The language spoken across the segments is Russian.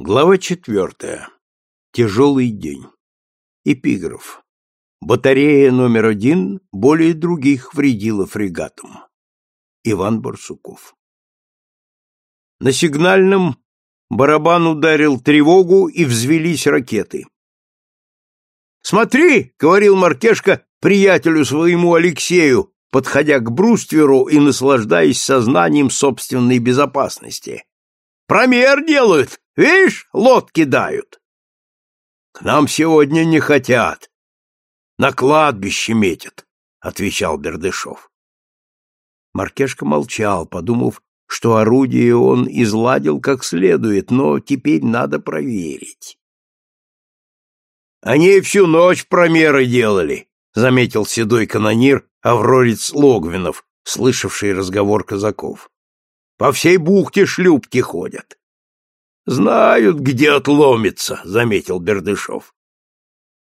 Глава четвертая. Тяжелый день. Эпиграф. Батарея номер один более других вредила фрегатам. Иван Барсуков. На сигнальном барабан ударил тревогу и взвелись ракеты. «Смотри!» — говорил Маркешка приятелю своему Алексею, подходя к брустверу и наслаждаясь сознанием собственной безопасности. «Промер делают! Видишь, лодки дают. К нам сегодня не хотят. На кладбище метят, отвечал Бердышев. Маркешка молчал, подумав, что орудие он изладил как следует, но теперь надо проверить. Они всю ночь промеры делали, заметил седой канонир Аврорец Логвинов, слышавший разговор казаков. По всей бухте шлюпки ходят. Знают, где отломится, заметил Бердышев.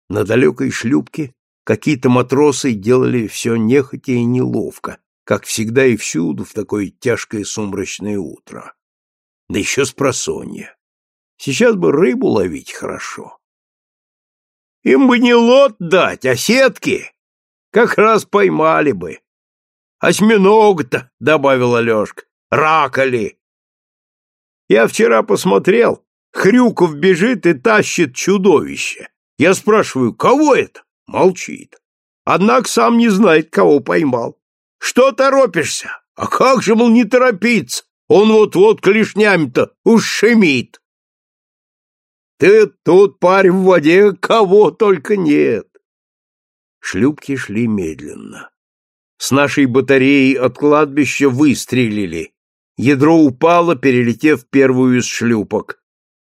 На далекой шлюпке какие-то матросы делали все нехотя и неловко, как всегда и всюду в такое тяжкое сумрачное утро. Да еще с просонья. Сейчас бы рыбу ловить хорошо. Им бы не лот дать, а сетки. Как раз поймали бы. Осьминог-то, — добавил Алешка, — ракали. Я вчера посмотрел, Хрюков бежит и тащит чудовище. Я спрашиваю, кого это? Молчит. Однако сам не знает, кого поймал. Что торопишься? А как же, мол, не торопиться? Он вот-вот клешнями-то ушемит. Ты тут, парень, в воде кого только нет. Шлюпки шли медленно. С нашей батареей от кладбища выстрелили, Ядро упало, перелетев первую из шлюпок.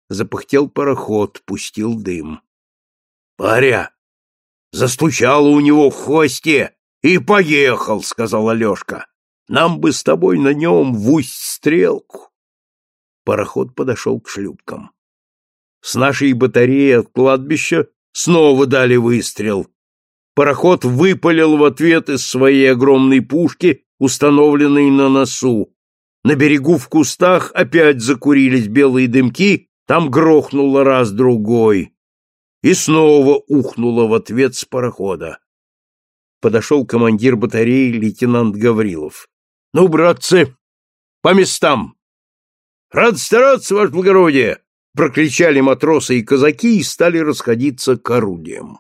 Запыхтел пароход, пустил дым. — Паря! Застучало у него в хвосте и поехал, — сказал Алешка. — Нам бы с тобой на нем в усть стрелку. Пароход подошел к шлюпкам. С нашей батареи от кладбища снова дали выстрел. Пароход выпалил в ответ из своей огромной пушки, установленной на носу. На берегу в кустах опять закурились белые дымки, там грохнуло раз-другой. И снова ухнуло в ответ с парохода. Подошел командир батареи лейтенант Гаврилов. — Ну, братцы, по местам! — Рад стараться, ваше благородие! — прокричали матросы и казаки и стали расходиться к орудиям.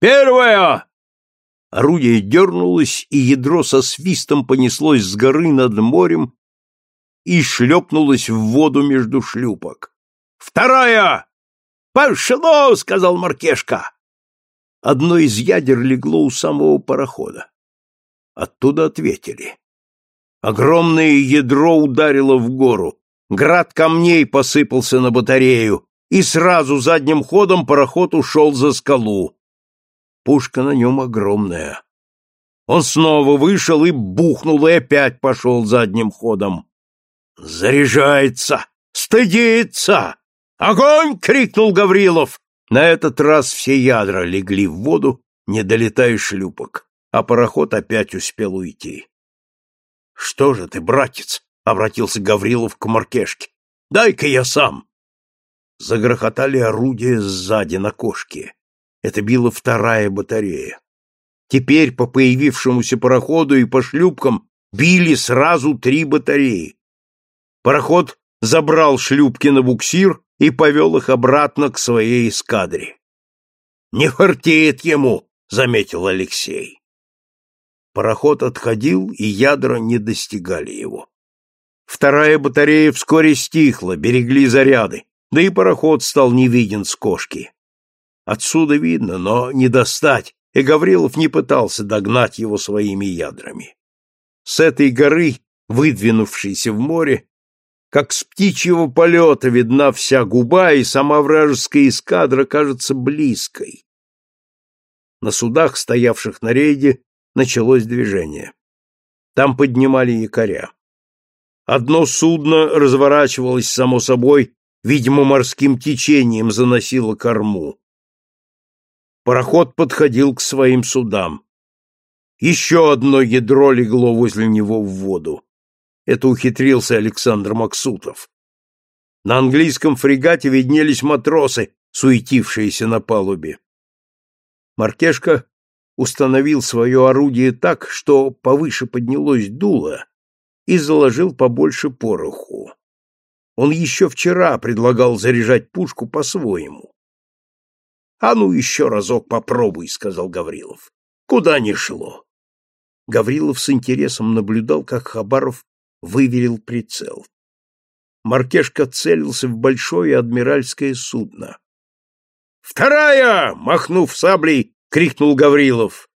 «Первое!» Орудие дернулось, и ядро со свистом понеслось с горы над морем и шлепнулось в воду между шлюпок. «Вторая!» «Пошло!» — сказал Маркешка. Одно из ядер легло у самого парохода. Оттуда ответили. Огромное ядро ударило в гору. Град камней посыпался на батарею, и сразу задним ходом пароход ушел за скалу. Пушка на нем огромная. Он снова вышел и бухнул, и опять пошел задним ходом. «Заряжается! Стыдится! Огонь!» — крикнул Гаврилов. На этот раз все ядра легли в воду, не долетая шлюпок, а пароход опять успел уйти. «Что же ты, братец?» — обратился Гаврилов к Маркешке. «Дай-ка я сам!» Загрохотали орудия сзади на кошке. Это била вторая батарея. Теперь по появившемуся пароходу и по шлюпкам били сразу три батареи. Пароход забрал шлюпки на буксир и повел их обратно к своей эскадре. «Не фартеет ему», — заметил Алексей. Пароход отходил, и ядра не достигали его. Вторая батарея вскоре стихла, берегли заряды, да и пароход стал не виден с кошки. Отсюда видно, но не достать, и Гаврилов не пытался догнать его своими ядрами. С этой горы, выдвинувшейся в море, как с птичьего полета видна вся губа, и сама вражеская эскадра кажется близкой. На судах, стоявших на рейде, началось движение. Там поднимали якоря. Одно судно разворачивалось само собой, видимо, морским течением заносило корму. Пароход подходил к своим судам. Еще одно ядро легло возле него в воду. Это ухитрился Александр Максутов. На английском фрегате виднелись матросы, суетившиеся на палубе. Маркешка установил свое орудие так, что повыше поднялось дуло, и заложил побольше пороху. Он еще вчера предлагал заряжать пушку по-своему. — А ну еще разок попробуй, — сказал Гаврилов. — Куда ни шло. Гаврилов с интересом наблюдал, как Хабаров выверил прицел. Маркешка целился в большое адмиральское судно. «Вторая!» — махнув саблей, крикнул Гаврилов.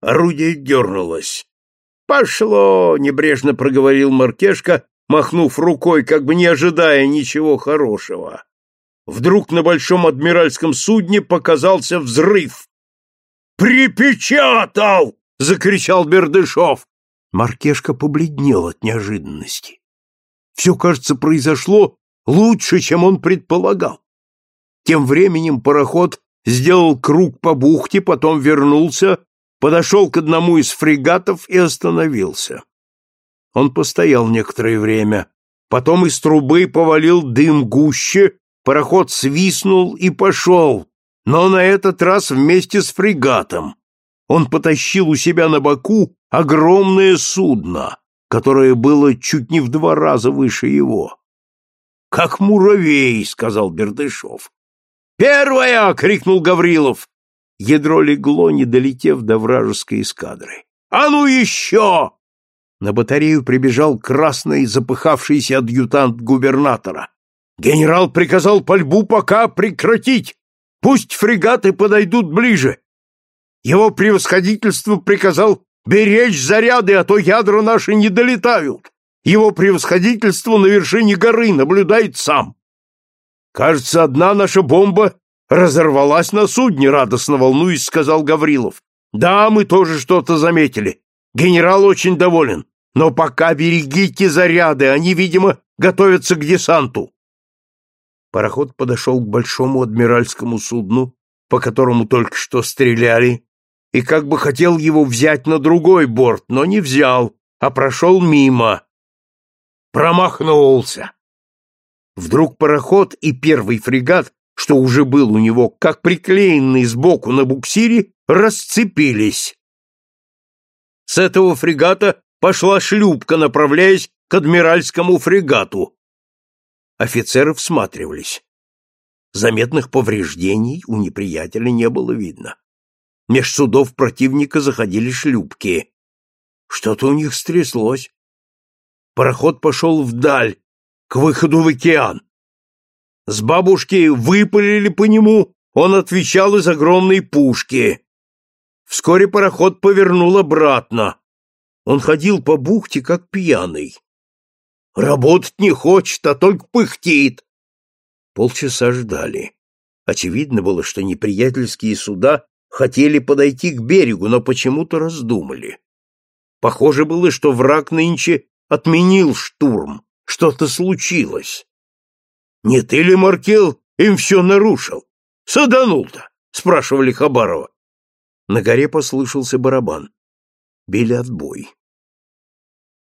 Орудие дернулось. «Пошло!» — небрежно проговорил Маркешка, махнув рукой, как бы не ожидая ничего хорошего. Вдруг на большом адмиральском судне показался взрыв. «Припечатал!» — закричал Бердышов. Маркешка побледнел от неожиданности. Все, кажется, произошло лучше, чем он предполагал. Тем временем пароход сделал круг по бухте, потом вернулся, подошел к одному из фрегатов и остановился. Он постоял некоторое время, потом из трубы повалил дым гуще, пароход свистнул и пошел, но на этот раз вместе с фрегатом. Он потащил у себя на боку огромное судно, которое было чуть не в два раза выше его. «Как муравей!» — сказал Бердышев. «Первая!» — крикнул Гаврилов. Ядро легло, не долетев до вражеской эскадры. «А ну еще!» На батарею прибежал красный запыхавшийся адъютант губернатора. Генерал приказал пальбу пока прекратить. Пусть фрегаты подойдут ближе. Его превосходительство приказал беречь заряды, а то ядра наши не долетают. Его превосходительство на вершине горы наблюдает сам. Кажется, одна наша бомба разорвалась на судне, радостно волнуясь, сказал Гаврилов. Да, мы тоже что-то заметили. Генерал очень доволен. Но пока берегите заряды, они, видимо, готовятся к десанту. Пароход подошел к большому адмиральскому судну, по которому только что стреляли, и как бы хотел его взять на другой борт, но не взял, а прошел мимо. Промахнулся. Вдруг пароход и первый фрегат, что уже был у него, как приклеенный сбоку на буксире, расцепились. С этого фрегата пошла шлюпка, направляясь к адмиральскому фрегату. Офицеры всматривались. Заметных повреждений у неприятеля не было видно. Меж судов противника заходили шлюпки. Что-то у них стряслось. Пароход пошел вдаль, к выходу в океан. С бабушки выпалили по нему, он отвечал из огромной пушки. Вскоре пароход повернул обратно. Он ходил по бухте, как пьяный. Работать не хочет, а только пыхтит. Полчаса ждали. Очевидно было, что неприятельские суда хотели подойти к берегу, но почему-то раздумали. Похоже было, что враг нынче отменил штурм. Что-то случилось. Не ты ли, Маркел, им все нарушил? Саданул-то, спрашивали Хабарова. На горе послышался барабан. Били отбой.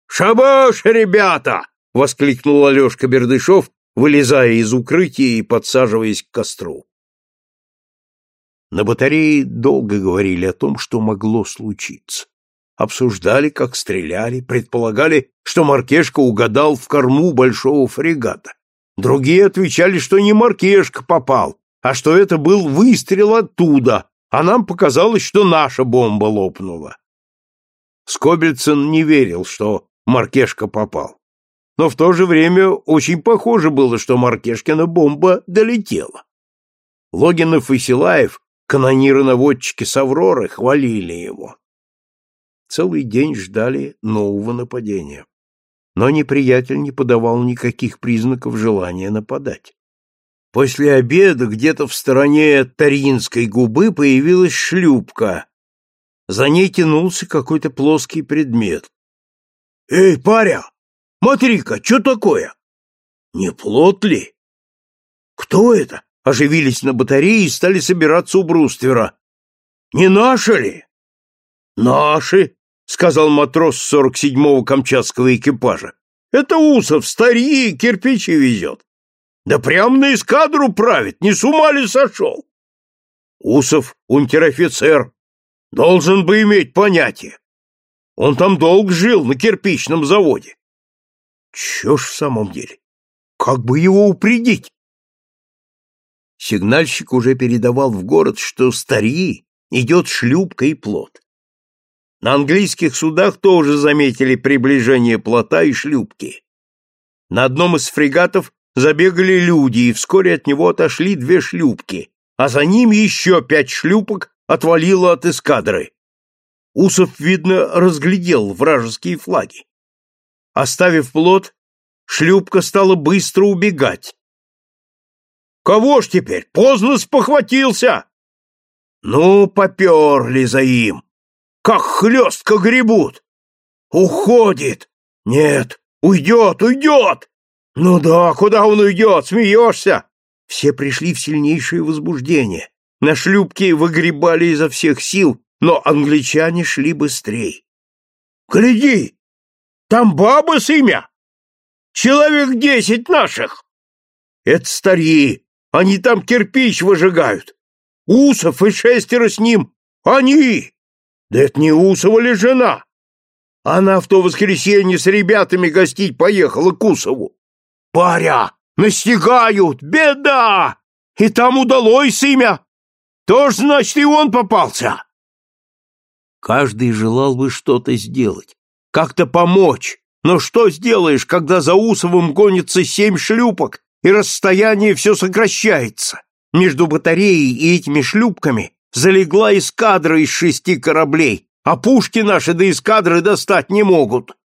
«Шабаш, ребята!» — воскликнул Алешка Бердышов, вылезая из укрытия и подсаживаясь к костру. На батарее долго говорили о том, что могло случиться обсуждали, как стреляли, предполагали, что Маркешка угадал в корму большого фрегата. Другие отвечали, что не Маркешка попал, а что это был выстрел оттуда, а нам показалось, что наша бомба лопнула. Скобельцин не верил, что Маркешка попал. Но в то же время очень похоже было, что Маркешкина бомба долетела. Логинов и Силаев, канониры-наводчики с Авроры, хвалили его. Целый день ждали нового нападения. Но неприятель не подавал никаких признаков желания нападать. После обеда где-то в стороне Таринской губы появилась шлюпка. За ней тянулся какой-то плоский предмет. — Эй, паря, смотри-ка, что такое? Не плот ли? — Кто это? — оживились на батарее и стали собираться у бруствера. — Не наши ли? — Наши, сказал матрос сорок седьмого камчатского экипажа. Это Усов, старик, кирпичи везет. Да прямо на эскадру правит, не с ума ли сошел? Усов, унтер-офицер, должен бы иметь понятие. Он там долго жил, на кирпичном заводе. Че ж в самом деле? Как бы его упредить? Сигнальщик уже передавал в город, что стари идет шлюпка и плот. На английских судах тоже заметили приближение плота и шлюпки. На одном из фрегатов забегали люди, и вскоре от него отошли две шлюпки, а за ними еще пять шлюпок отвалило от эскадры. Усов, видно, разглядел вражеские флаги. Оставив плот, шлюпка стала быстро убегать. «Кого ж теперь? Поздно спохватился!» «Ну, поперли за им! Как хлестко гребут! Уходит! Нет, уйдет, уйдет! Ну да, куда он уйдет? Смеешься?» Все пришли в сильнейшее возбуждение. На шлюпке выгребали изо всех сил, но англичане шли быстрей. «Гляди! Там баба с имя! Человек десять наших!» «Это стари! Они там кирпич выжигают! Усов и шестеро с ним! Они! Да это не Усова ли жена? Она в то воскресенье с ребятами гостить поехала к Усову. Паря! Настигают! Беда! И там удалось имя! Тоже, значит, и он попался!» Каждый желал бы что-то сделать, как-то помочь. Но что сделаешь, когда за Усовым гонится семь шлюпок, и расстояние все сокращается? Между батареей и этими шлюпками залегла эскадра из шести кораблей, а пушки наши до эскадры достать не могут.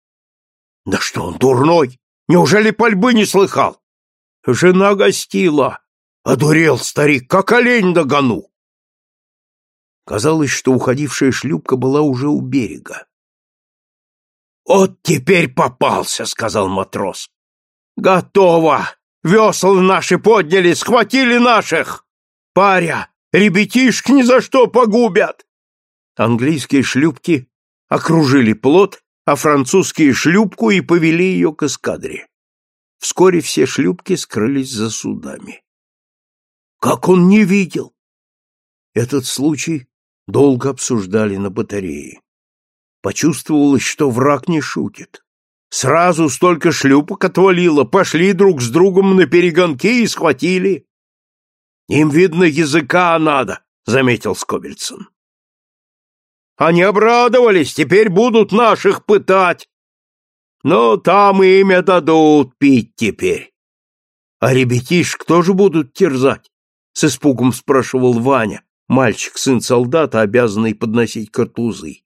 Да что он дурной? Неужели пальбы не слыхал? Жена гостила. Одурел старик, как олень догону. Казалось, что уходившая шлюпка была уже у берега. «Вот теперь попался», — сказал матрос. «Готово! Весла наши подняли, схватили наших! Паря, ребятишек ни за что погубят!» Английские шлюпки окружили плот, а французские шлюпку и повели ее к эскадре. Вскоре все шлюпки скрылись за судами. Как он не видел? Этот случай долго обсуждали на батарее. Почувствовалось, что враг не шутит. Сразу столько шлюпок отвалило, пошли друг с другом на перегонки и схватили. Им, видно, языка надо, — заметил Скобельсон. Они обрадовались, теперь будут наших пытать. Но там имя дадут пить теперь. А ребятишек тоже будут терзать? С испугом спрашивал Ваня, мальчик, сын солдата, обязанный подносить картузы.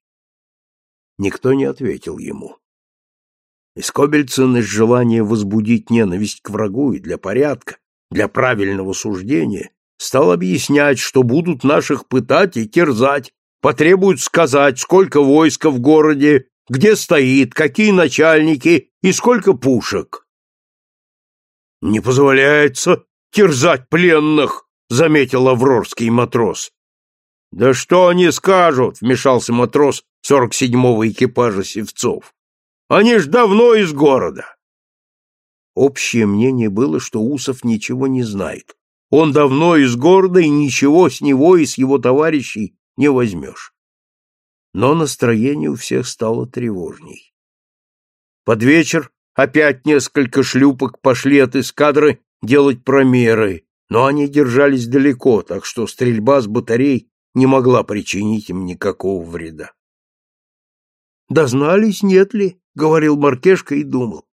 Никто не ответил ему. Искобельцин из желания возбудить ненависть к врагу и для порядка, для правильного суждения, стал объяснять, что будут наших пытать и терзать, потребуют сказать, сколько войска в городе, где стоит, какие начальники и сколько пушек. Не позволяется терзать пленных, — заметил аврорский матрос. — Да что они скажут? — вмешался матрос сорок седьмого экипажа Севцов. — Они ж давно из города. Общее мнение было, что Усов ничего не знает. Он давно из города, и ничего с него и с его товарищей не возьмешь. Но настроение у всех стало тревожней. Под вечер опять несколько шлюпок пошли от эскадры делать промеры, но они держались далеко, так что стрельба с батарей не могла причинить им никакого вреда. «Дознались, нет ли?» — говорил Маркешка и думал.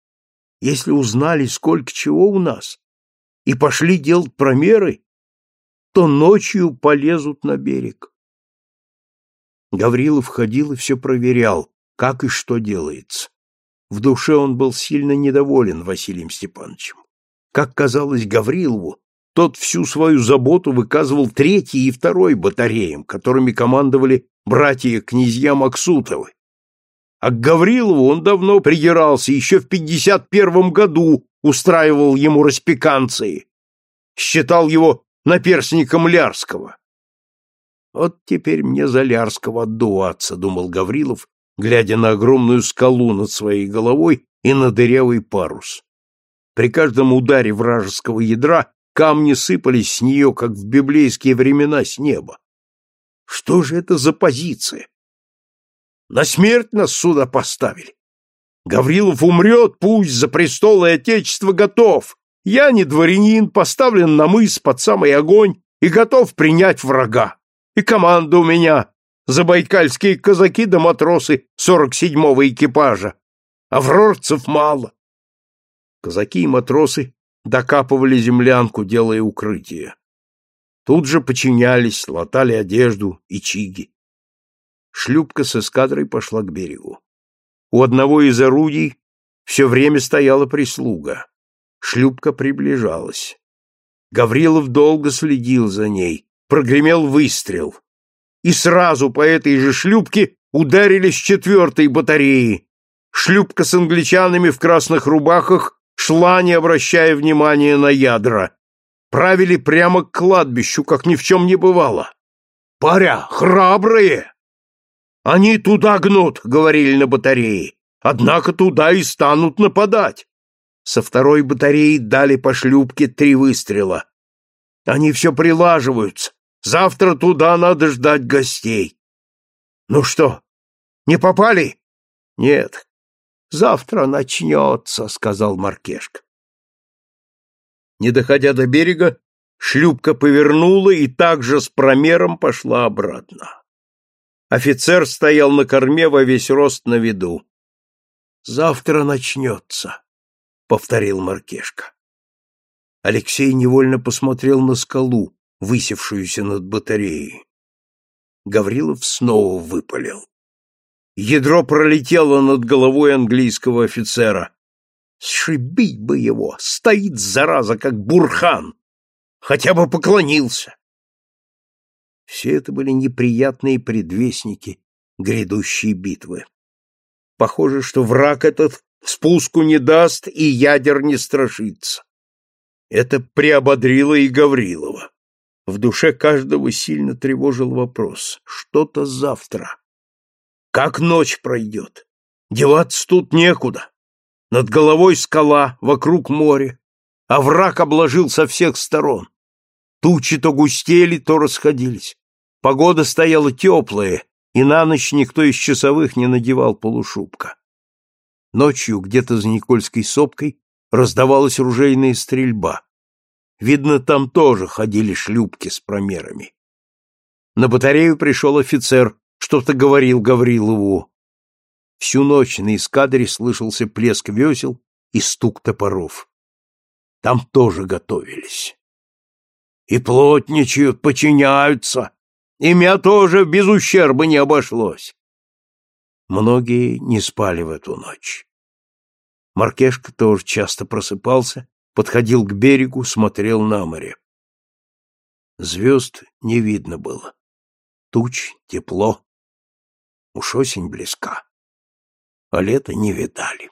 «Если узнали, сколько чего у нас, и пошли делать промеры, то ночью полезут на берег». Гаврилов ходил и все проверял, как и что делается. В душе он был сильно недоволен Василием Степановичем. Как казалось Гаврилову, тот всю свою заботу выказывал третьей и второй батареям, которыми командовали братья-князья Максутовы. А к Гаврилову он давно придирался, еще в пятьдесят первом году устраивал ему распеканции, считал его наперсником Лярского. «Вот теперь мне за Лярского отдуваться», — думал Гаврилов, глядя на огромную скалу над своей головой и на дырявый парус. При каждом ударе вражеского ядра камни сыпались с нее, как в библейские времена с неба. Что же это за позиция? На смерть нас сюда поставили. Гаврилов умрет, пусть за престол и отечество готов. Я не дворянин, поставлен на мыс под самый огонь и готов принять врага. И команда у меня забайкальские казаки да матросы сорок седьмого экипажа. Аврорцев мало. Казаки и матросы докапывали землянку, делая укрытие. Тут же подчинялись, латали одежду и чиги. Шлюпка с эскадрой пошла к берегу. У одного из орудий все время стояла прислуга. Шлюпка приближалась. Гаврилов долго следил за ней. Прогремел выстрел. И сразу по этой же шлюпке ударили с четвертой батареи. Шлюпка с англичанами в красных рубахах шла, не обращая внимания на ядра. Правили прямо к кладбищу, как ни в чем не бывало. «Паря, храбрые!» Они туда гнут, говорили на батарее. Однако туда и станут нападать. Со второй батареи дали по шлюпке три выстрела. Они все прилаживаются. Завтра туда надо ждать гостей. Ну что, не попали? Нет. Завтра начнется, сказал Маркешка. Не доходя до берега, шлюпка повернула и также с промером пошла обратно. Офицер стоял на корме во весь рост на виду. «Завтра начнется», — повторил Маркешка. Алексей невольно посмотрел на скалу, высевшуюся над батареей. Гаврилов снова выпалил. Ядро пролетело над головой английского офицера. Сшибить бы его! Стоит, зараза, как бурхан! Хотя бы поклонился! Все это были неприятные предвестники грядущей битвы. Похоже, что враг этот спуску не даст и ядер не страшится. Это приободрило и Гаврилова. В душе каждого сильно тревожил вопрос. Что-то завтра. Как ночь пройдет? Деваться тут некуда. Над головой скала, вокруг море, а враг обложил со всех сторон. Тучи то густели, то расходились. Погода стояла теплая, и на ночь никто из часовых не надевал полушубка. Ночью где-то за Никольской сопкой раздавалась ружейная стрельба. Видно, там тоже ходили шлюпки с промерами. На батарею пришел офицер, что-то говорил Гаврилову. Всю ночь на эскадре слышался плеск весел и стук топоров. Там тоже готовились. И плотничают, подчиняются, и меня тоже без ущерба не обошлось. Многие не спали в эту ночь. Маркешка тоже часто просыпался, подходил к берегу, смотрел на море. Звезд не видно было. Туч, тепло. Уж осень близка. А лето не видали.